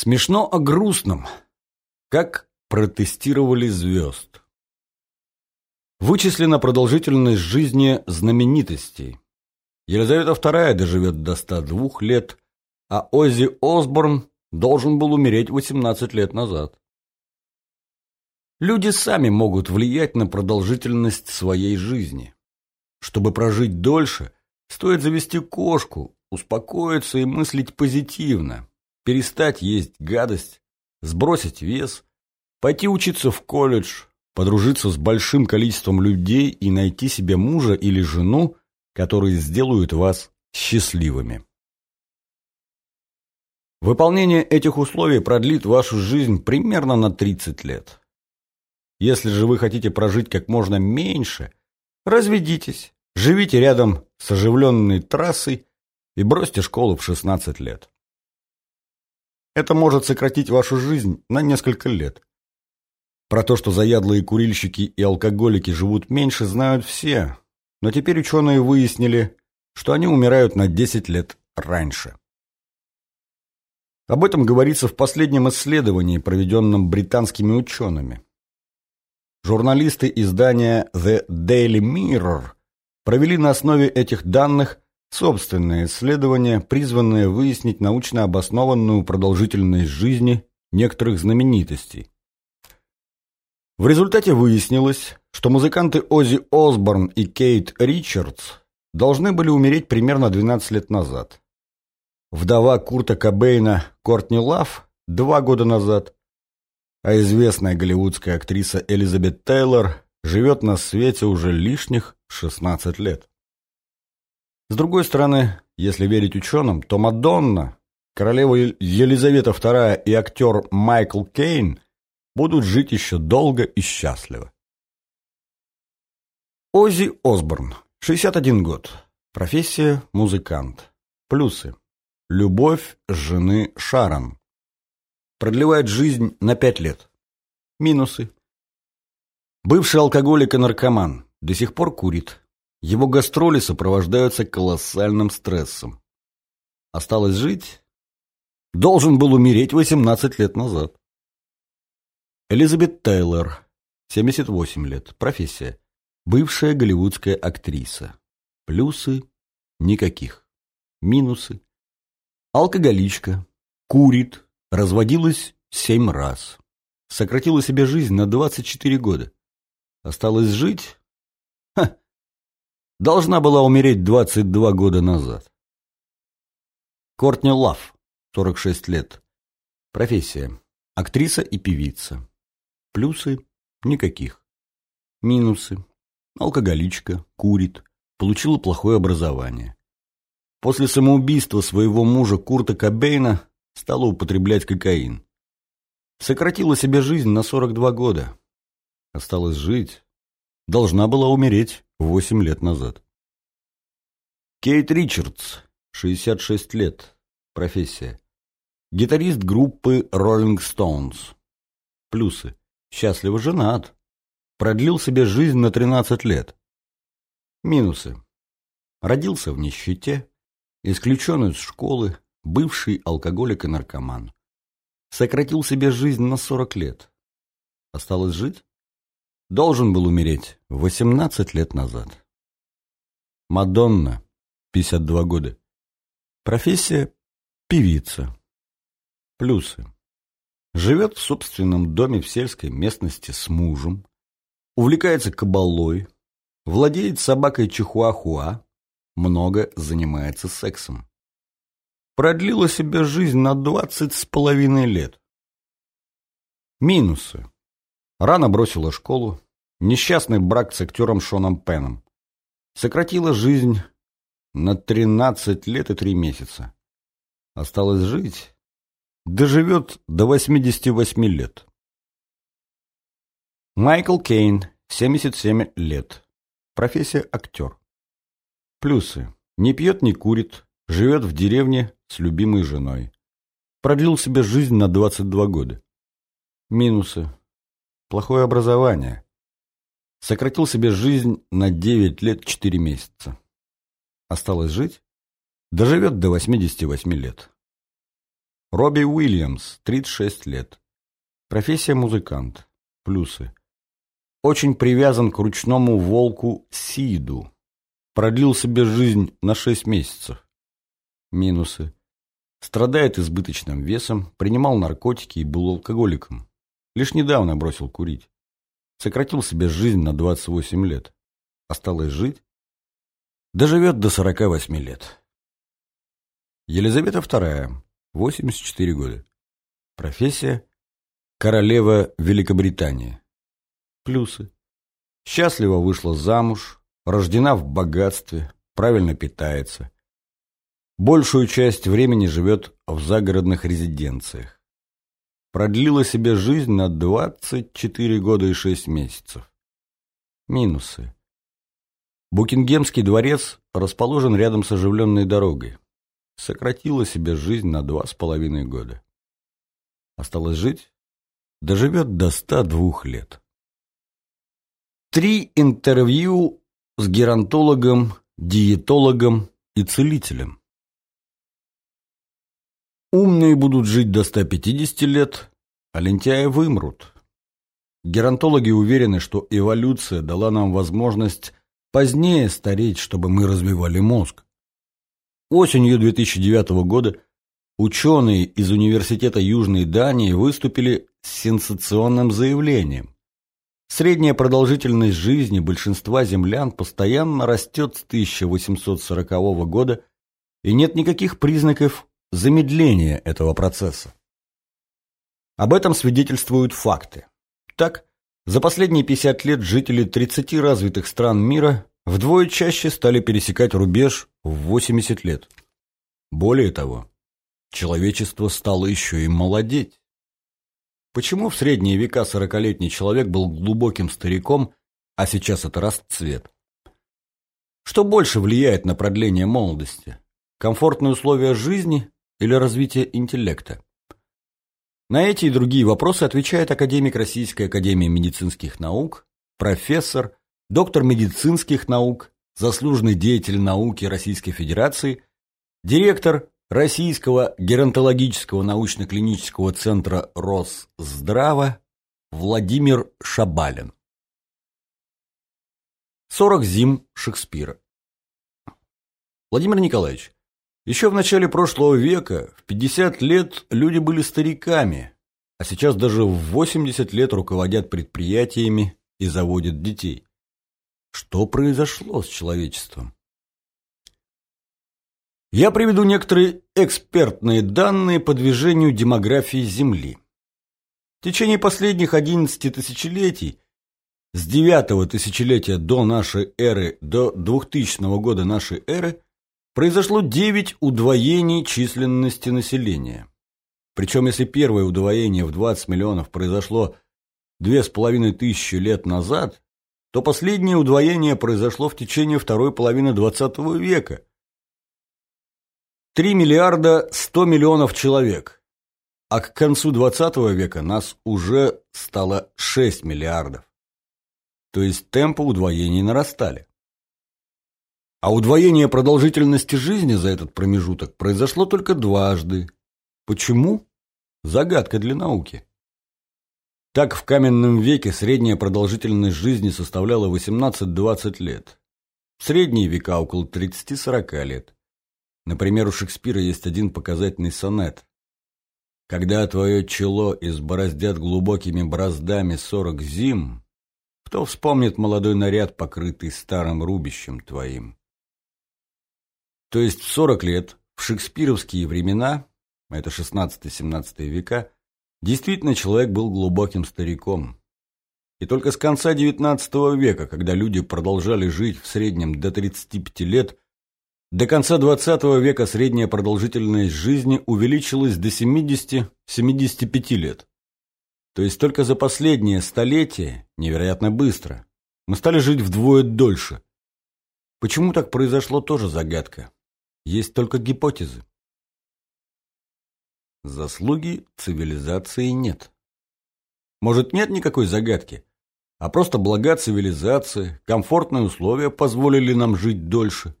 Смешно о грустном. Как протестировали звезд. Вычислена продолжительность жизни знаменитостей. Елизавета II доживет до 102 лет, а Оззи Осборн должен был умереть 18 лет назад. Люди сами могут влиять на продолжительность своей жизни. Чтобы прожить дольше, стоит завести кошку, успокоиться и мыслить позитивно, перестать есть гадость, сбросить вес, пойти учиться в колледж, подружиться с большим количеством людей и найти себе мужа или жену, которые сделают вас счастливыми. Выполнение этих условий продлит вашу жизнь примерно на 30 лет. Если же вы хотите прожить как можно меньше, разведитесь, живите рядом с оживленной трассой и бросьте школу в 16 лет. Это может сократить вашу жизнь на несколько лет. Про то, что заядлые курильщики и алкоголики живут меньше, знают все, но теперь ученые выяснили, что они умирают на 10 лет раньше. Об этом говорится в последнем исследовании, проведенном британскими учеными. Журналисты издания The Daily Mirror провели на основе этих данных собственное исследование, призванное выяснить научно обоснованную продолжительность жизни некоторых знаменитостей. В результате выяснилось, что музыканты Оззи Осборн и Кейт Ричардс должны были умереть примерно 12 лет назад. Вдова Курта Кобейна Кортни Лав два года назад, а известная голливудская актриса Элизабет Тейлор живет на свете уже лишних 16 лет. С другой стороны, если верить ученым, то Мадонна, королева Елизавета II и актер Майкл Кейн – будут жить еще долго и счастливо. Оззи Осборн, 61 год. Профессия – музыкант. Плюсы. Любовь жены Шарон. Продлевает жизнь на 5 лет. Минусы. Бывший алкоголик и наркоман. До сих пор курит. Его гастроли сопровождаются колоссальным стрессом. Осталось жить? Должен был умереть 18 лет назад. Элизабет Тейлор, 78 лет, профессия. Бывшая голливудская актриса. Плюсы – никаких. Минусы – алкоголичка, курит, разводилась семь раз. Сократила себе жизнь на 24 года. Осталось жить? Должна была умереть 22 года назад. Кортни Лав, 46 лет. Профессия – актриса и певица. Плюсы – никаких. Минусы – алкоголичка, курит, получила плохое образование. После самоубийства своего мужа Курта Кобейна стала употреблять кокаин. Сократила себе жизнь на 42 года. Осталось жить. Должна была умереть 8 лет назад. Кейт Ричардс, 66 лет, профессия. Гитарист группы Rolling Stones. Плюсы. Счастливо женат. Продлил себе жизнь на 13 лет. Минусы. Родился в нищете, исключен из школы, бывший алкоголик и наркоман. Сократил себе жизнь на 40 лет. Осталось жить? Должен был умереть 18 лет назад. Мадонна, 52 года. Профессия – певица. Плюсы. Живет в собственном доме в сельской местности с мужем, увлекается кабалой, владеет собакой чихуахуа, много занимается сексом. Продлила себе жизнь на двадцать с половиной лет. Минусы. Рано бросила школу, несчастный брак с актером Шоном Пеном. Сократила жизнь на тринадцать лет и три месяца. Осталось жить доживет до 88 лет. Майкл Кейн, 77 лет. Профессия актер. Плюсы. Не пьет, не курит, живет в деревне с любимой женой. Продлил себе жизнь на 22 года. Минусы. Плохое образование. Сократил себе жизнь на 9 лет 4 месяца. Осталось жить? Доживет до 88 лет. Робби Уильямс, 36 лет. Профессия музыкант. Плюсы. Очень привязан к ручному волку Сиду. Продлил себе жизнь на 6 месяцев. Минусы. Страдает избыточным весом, принимал наркотики и был алкоголиком. Лишь недавно бросил курить. Сократил себе жизнь на 28 лет. Осталось жить? Доживет до 48 лет. Елизавета II, 84 года. Профессия – королева Великобритании. Плюсы. Счастливо вышла замуж, рождена в богатстве, правильно питается. Большую часть времени живет в загородных резиденциях. Продлила себе жизнь на 24 года и 6 месяцев. Минусы. Букингемский дворец расположен рядом с оживленной дорогой. Сократила себе жизнь на два с половиной года. Осталось жить? Доживет до 102 лет. Три интервью с геронтологом, диетологом и целителем. Умные будут жить до 150 лет, а лентяи вымрут. Геронтологи уверены, что эволюция дала нам возможность позднее стареть, чтобы мы развивали мозг. Осенью 2009 года ученые из Университета Южной Дании выступили с сенсационным заявлением. Средняя продолжительность жизни большинства землян постоянно растет с 1840 года, и нет никаких признаков замедление этого процесса. Об этом свидетельствуют факты. Так, за последние 50 лет жители 30 развитых стран мира вдвое чаще стали пересекать рубеж в 80 лет. Более того, человечество стало еще и молодеть. Почему в средние века 40-летний человек был глубоким стариком, а сейчас это расцвет? Что больше влияет на продление молодости? Комфортные условия жизни или развитие интеллекта? На эти и другие вопросы отвечает академик Российской академии медицинских наук, профессор, доктор медицинских наук, заслуженный деятель науки Российской Федерации, директор Российского геронтологического научно-клинического центра Росздрава Владимир Шабалин. 40 зим Шекспира. Владимир Николаевич, еще в начале прошлого века, в 50 лет, люди были стариками, а сейчас даже в 80 лет руководят предприятиями и заводят детей. Что произошло с человечеством? Я приведу некоторые экспертные данные по движению демографии Земли. В течение последних 11 тысячелетий, с 9 тысячелетия до нашей эры до 2000 года нашей эры, произошло 9 удвоений численности населения. Причем если первое удвоение в 20 миллионов произошло две с половиной тысячи лет назад, то последнее удвоение произошло в течение второй половины XX века. 3 миллиарда 100 миллионов человек, а к концу XX века нас уже стало 6 миллиардов. То есть темпы удвоений нарастали. А удвоение продолжительности жизни за этот промежуток произошло только дважды. Почему? Загадка для науки. Так в каменном веке средняя продолжительность жизни составляла 18-20 лет. В средние века около 30-40 лет. Например, у Шекспира есть один показательный сонет. «Когда твое чело избороздят глубокими бороздами сорок зим, кто вспомнит молодой наряд, покрытый старым рубищем твоим?» То есть в 40 лет, в шекспировские времена, это 16-17 века, действительно человек был глубоким стариком. И только с конца XIX века, когда люди продолжали жить в среднем до 35 лет, до конца XX века средняя продолжительность жизни увеличилась до 70-75 лет. То есть только за последнее столетие, невероятно быстро, мы стали жить вдвое дольше. Почему так произошло, тоже загадка. Есть только гипотезы. Заслуги цивилизации нет. Может, нет никакой загадки, а просто блага цивилизации, комфортные условия позволили нам жить дольше.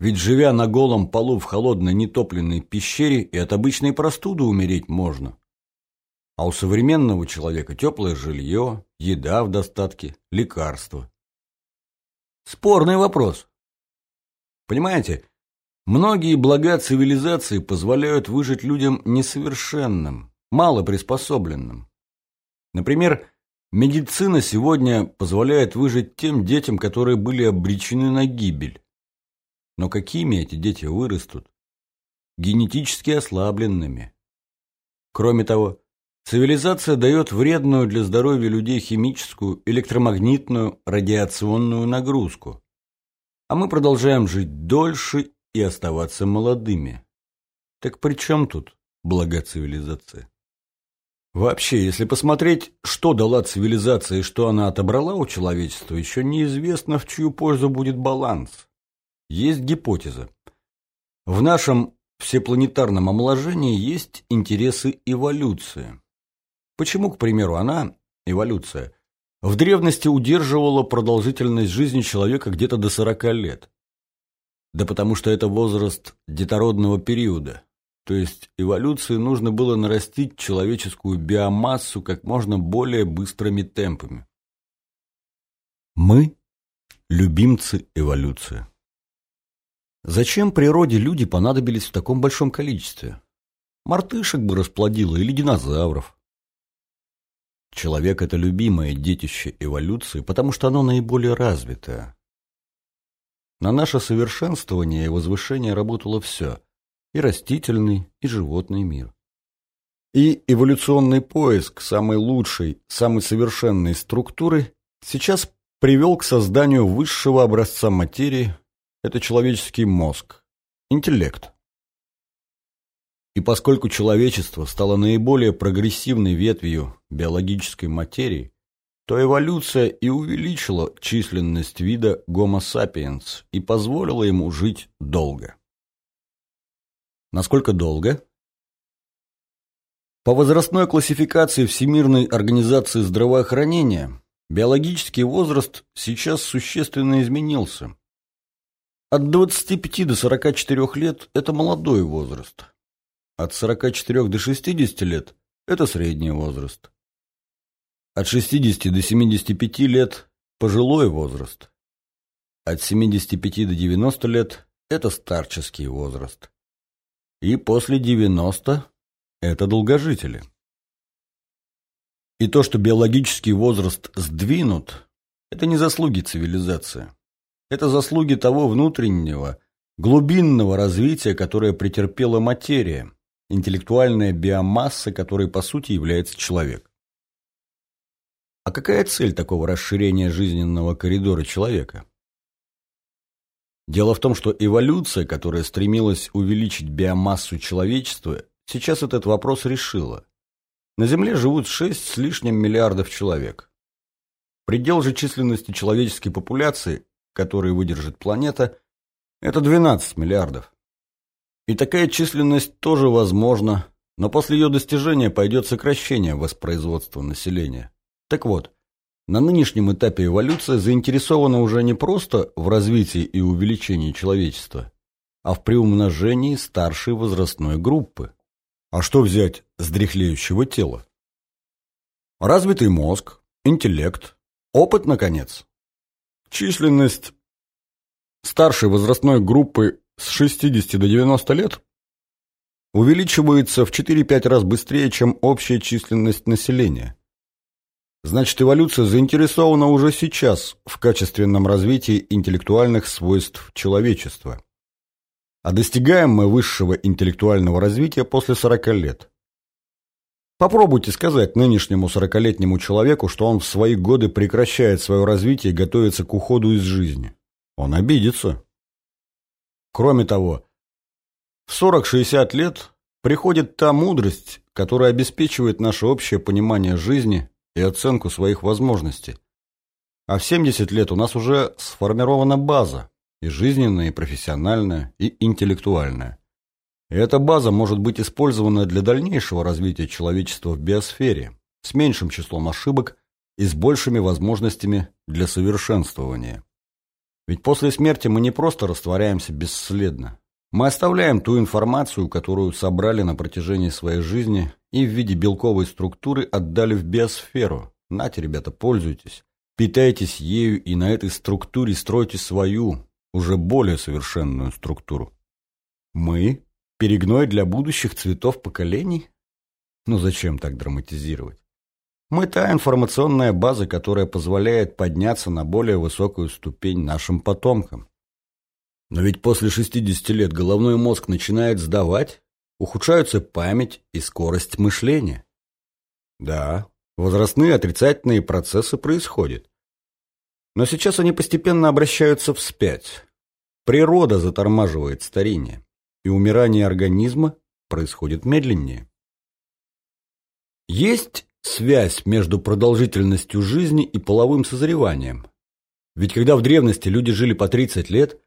Ведь живя на голом полу в холодной нетопленной пещере и от обычной простуды умереть можно. А у современного человека теплое жилье, еда в достатке, лекарства. Спорный вопрос. Понимаете, многие блага цивилизации позволяют выжить людям несовершенным, мало приспособленным. Например, медицина сегодня позволяет выжить тем детям, которые были обречены на гибель. Но какими эти дети вырастут? Генетически ослабленными. Кроме того, цивилизация дает вредную для здоровья людей химическую, электромагнитную, радиационную нагрузку. А мы продолжаем жить дольше и оставаться молодыми. Так при чем тут блага цивилизации? Вообще, если посмотреть, что дала цивилизация и что она отобрала у человечества, еще неизвестно, в чью пользу будет баланс. Есть гипотеза. В нашем всепланетарном омоложении есть интересы эволюции. Почему, к примеру, она, эволюция, в древности удерживала продолжительность жизни человека где-то до 40 лет? Да потому что это возраст детородного периода. То есть эволюции нужно было нарастить человеческую биомассу как можно более быстрыми темпами. Мы – любимцы эволюции. Зачем природе люди понадобились в таком большом количестве? Мартышек бы расплодило или динозавров. Человек – это любимое детище эволюции, потому что оно наиболее развитое. На наше совершенствование и возвышение работало все – и растительный, и животный мир. И эволюционный поиск самой лучшей, самой совершенной структуры сейчас привел к созданию высшего образца материи – это человеческий мозг, интеллект. И поскольку человечество стало наиболее прогрессивной ветвью биологической материи, то эволюция и увеличила численность вида Homo sapiens и позволила ему жить долго. Насколько долго? По возрастной классификации Всемирной организации здравоохранения биологический возраст сейчас существенно изменился. От 25 до 44 лет – это молодой возраст. От 44 до 60 лет – это средний возраст. От 60 до 75 лет – пожилой возраст. От 75 до 90 лет – это старческий возраст. И после 90 – это долгожители. И то, что биологический возраст сдвинут – это не заслуги цивилизации. Это заслуги того внутреннего, глубинного развития, которое претерпела материя, интеллектуальная биомасса, которой по сути является человек. А какая цель такого расширения жизненного коридора человека? Дело в том, что эволюция, которая стремилась увеличить биомассу человечества, сейчас этот вопрос решила. На Земле живут 6 с лишним миллиардов человек. Предел же численности человеческой популяции который выдержит планета, это 12 миллиардов. И такая численность тоже возможна, но после ее достижения пойдет сокращение воспроизводства населения. Так вот, на нынешнем этапе эволюция заинтересована уже не просто в развитии и увеличении человечества, а в приумножении старшей возрастной группы. А что взять с дряхлеющего тела? Развитый мозг, интеллект, опыт, наконец. Численность старшей возрастной группы с 60 до 90 лет увеличивается в 4-5 раз быстрее, чем общая численность населения. Значит, эволюция заинтересована уже сейчас в качественном развитии интеллектуальных свойств человечества. А достигаем мы высшего интеллектуального развития после 40 лет. Попробуйте сказать нынешнему сорокалетнему человеку, что он в свои годы прекращает свое развитие и готовится к уходу из жизни. Он обидится. Кроме того, в 40-60 лет приходит та мудрость, которая обеспечивает наше общее понимание жизни и оценку своих возможностей. А в 70 лет у нас уже сформирована база, и жизненная, и профессиональная, и интеллектуальная. И эта база может быть использована для дальнейшего развития человечества в биосфере, с меньшим числом ошибок и с большими возможностями для совершенствования. Ведь после смерти мы не просто растворяемся бесследно. Мы оставляем ту информацию, которую собрали на протяжении своей жизни и в виде белковой структуры отдали в биосферу. Нате, ребята, пользуйтесь. Питайтесь ею и на этой структуре стройте свою, уже более совершенную структуру. Мы? Перегной для будущих цветов поколений? Ну зачем так драматизировать? Мы та информационная база, которая позволяет подняться на более высокую ступень нашим потомкам. Но ведь после 60 лет головной мозг начинает сдавать, ухудшаются память и скорость мышления. Да, возрастные отрицательные процессы происходят. Но сейчас они постепенно обращаются вспять. Природа затормаживает старение, и умирание организма происходит медленнее. Есть связь между продолжительностью жизни и половым созреванием. Ведь когда в древности люди жили по 30 лет,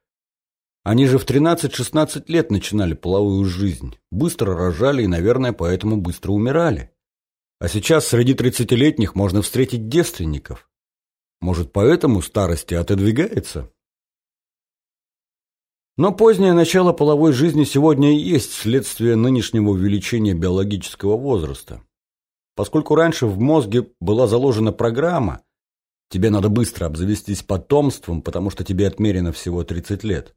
они же в 13-16 лет начинали половую жизнь, быстро рожали и, наверное, поэтому быстро умирали. А сейчас среди 30-летних можно встретить девственников. Может, поэтому старости отодвигается? Но позднее начало половой жизни сегодня и есть следствие нынешнего увеличения биологического возраста. Поскольку раньше в мозге была заложена программа, тебе надо быстро обзавестись потомством, потому что тебе отмерено всего 30 лет.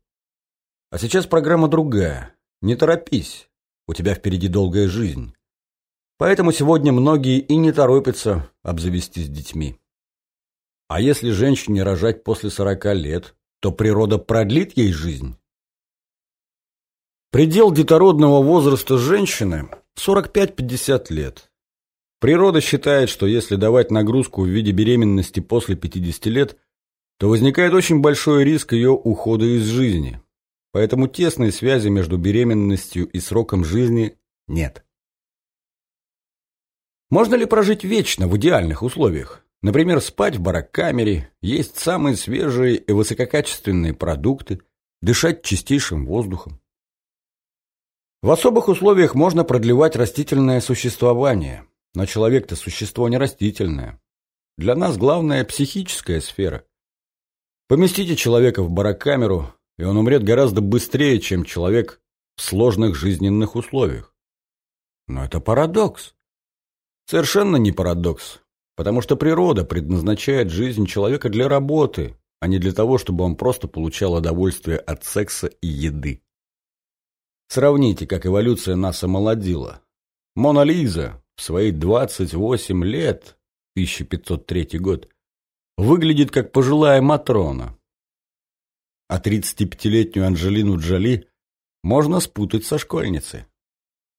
А сейчас программа другая. Не торопись, у тебя впереди долгая жизнь. Поэтому сегодня многие и не торопятся обзавестись детьми. А если женщине рожать после 40 лет, то природа продлит ей жизнь? Предел детородного возраста женщины – 45-50 лет. Природа считает, что если давать нагрузку в виде беременности после 50 лет, то возникает очень большой риск ее ухода из жизни. Поэтому тесной связи между беременностью и сроком жизни нет. Можно ли прожить вечно в идеальных условиях? Например, спать в барокамере, есть самые свежие и высококачественные продукты, дышать чистейшим воздухом. В особых условиях можно продлевать растительное существование – но человек-то существо не растительное. Для нас главная психическая сфера. Поместите человека в барокамеру, и он умрет гораздо быстрее, чем человек в сложных жизненных условиях. Но это парадокс. Совершенно не парадокс, потому что природа предназначает жизнь человека для работы, а не для того, чтобы он просто получал удовольствие от секса и еды. Сравните, как эволюция нас омолодила. Мона Лиза, в свои 28 лет, 1503 год, выглядит как пожилая Матрона. А 35-летнюю Анджелину Джоли можно спутать со школьницей.